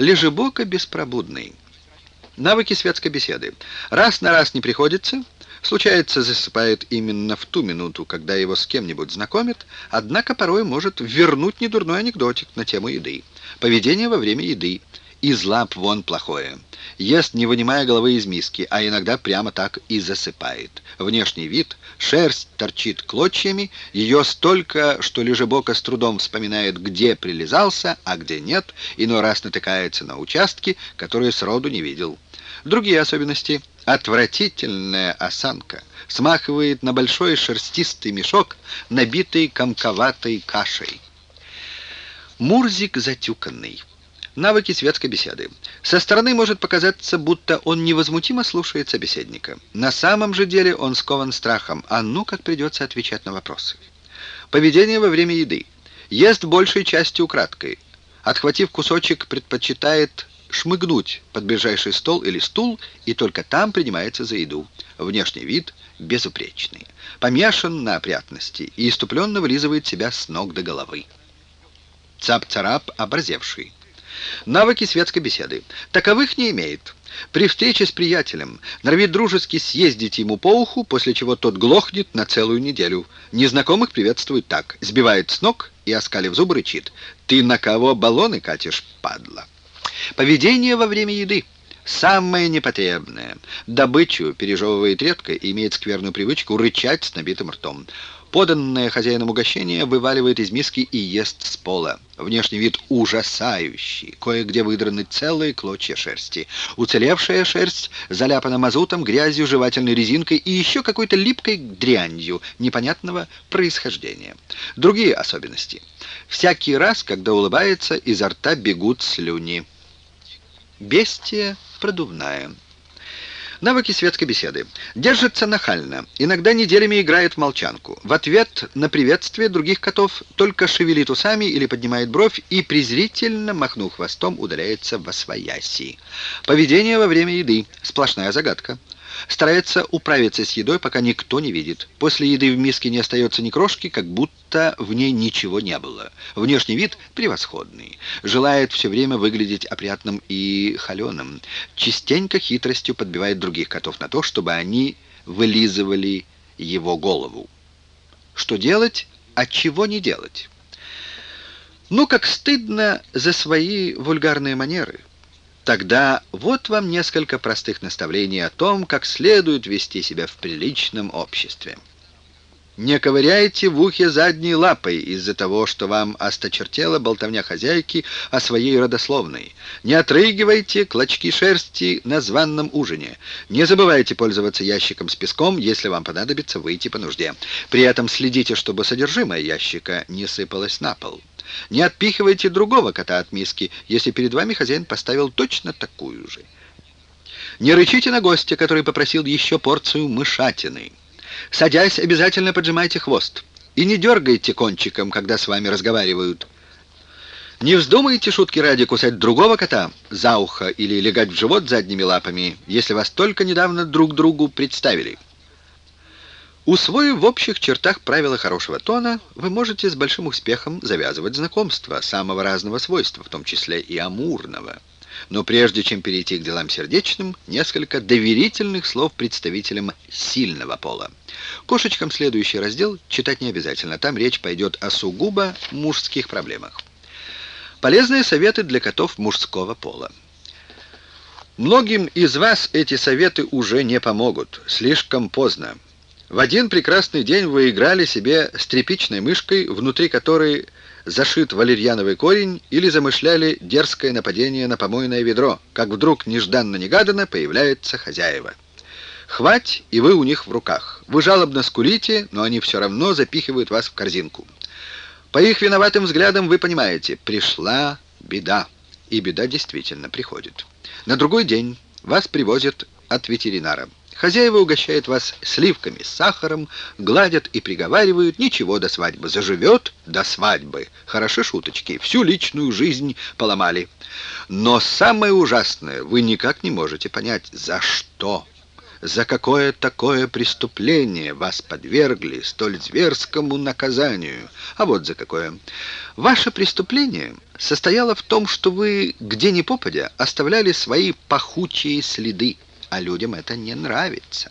лежебоко беспробудный. Навыки светской беседы. Раз на раз не приходится, случается, засыпает именно в ту минуту, когда его с кем-нибудь знакомят, однако порой может вернуть недурной анекдотик на тему еды. Поведение во время еды. Из лап вон плохое. Ест, не вынимая головы из миски, а иногда прямо так и засыпает. Внешний вид, шерсть торчит клочьями, ее столько, что Лежебока с трудом вспоминает, где прилезался, а где нет, иной раз натыкается на участки, которые сроду не видел. Другие особенности. Отвратительная осанка. Смахивает на большой шерстистый мешок, набитый комковатой кашей. Мурзик затюканный. Навыки светской беседы. Со стороны может показаться, будто он невозмутимо слушает собеседника. На самом же деле он скован страхом, а ну как придется отвечать на вопросы. Поведение во время еды. Ест большей частью украдкой. Отхватив кусочек, предпочитает шмыгнуть под ближайший стол или стул и только там принимается за еду. Внешний вид безупречный. Помешан на опрятности и иступленно вылизывает себя с ног до головы. Цап-царап образевший. Навыки светской беседы. Таковых не имеет. При встрече с приятелем норовит дружески съездить ему по уху, после чего тот глохнет на целую неделю. Незнакомых приветствует так. Сбивает с ног и, оскалив зубы, рычит. «Ты на кого баллоны катишь, падла?» Поведение во время еды. Самое непотребное. Добычу пережевывает редко и имеет скверную привычку рычать с набитым ртом. Поданное хозяином угощение вываливает из миски и ест с пола. Внешний вид ужасающий. Кое-где выдраны целые клочья шерсти. Уцелевшая шерсть заляпана мазутом, грязью, жевательной резинкой и еще какой-то липкой дрянью непонятного происхождения. Другие особенности. Всякий раз, когда улыбается, изо рта бегут слюни. Бестия продувная. Навыки светской беседы. Держится нахально. Иногда неделями играет в молчанку. В ответ на приветствие других котов только шевелит усами или поднимает бровь и, презрительно махнув хвостом, удаляется во свояси. Поведение во время еды. Сплошная загадка. Старается управиться с едой, пока никто не видит. После еды в миске не остается ни крошки, как будто в ней ничего не было. Внешний вид превосходный. Желает все время выглядеть опрятным и холеным. Частенько хитростью подбивает других котов на то, чтобы они вылизывали его голову. Что делать, а чего не делать? Ну, как стыдно за свои вульгарные манеры. Тогда вот вам несколько простых наставлений о том, как следует вести себя в приличном обществе. Не ковыряйте в ухе задней лапой из-за того, что вам осточертела болтовня хозяйки о своей родословной. Не отрыгивайте клочки шерсти на званном ужине. Не забывайте пользоваться ящиком с песком, если вам понадобится выйти по нужде. При этом следите, чтобы содержимое ящика не сыпалось на пол. Не отпихивайте другого кота от миски, если перед вами хозяин поставил точно такую же. Не рычите на гостя, который попросил еще порцию мышатины. Садясь, обязательно поджимайте хвост. И не дергайте кончиком, когда с вами разговаривают. Не вздумайте шутки ради кусать другого кота за ухо или легать в живот задними лапами, если вас только недавно друг другу представили. Усвоив в общих чертах правила хорошего тона, вы можете с большим успехом завязывать знакомства самого разного свойства, в том числе и амурного. Но прежде чем перейти к делам сердечным, несколько доверительных слов представителям сильного пола. Кошечкам следующий раздел читать не обязательно, там речь пойдет о сугубо мужских проблемах. Полезные советы для котов мужского пола. Многим из вас эти советы уже не помогут, слишком поздно. В один прекрасный день вы играли себе с тряпичной мышкой, внутри которой зашит валерьяновый корень, или замышляли дерзкое нападение на помойное ведро, как вдруг нежданно-негаданно появляется хозяева. Хвать, и вы у них в руках. Вы жалобно скулите, но они все равно запихивают вас в корзинку. По их виноватым взглядам вы понимаете, пришла беда. И беда действительно приходит. На другой день вас привозят от ветеринара. Хозяева угощают вас сливками с сахаром, гладят и приговаривают, ничего до свадьбы, заживет до свадьбы. Хороши шуточки, всю личную жизнь поломали. Но самое ужасное, вы никак не можете понять, за что. за какое такое преступление вас подвергли столь зверскому наказанию. А вот за какое. Ваше преступление состояло в том, что вы, где ни попадя, оставляли свои пахучие следы, а людям это не нравится.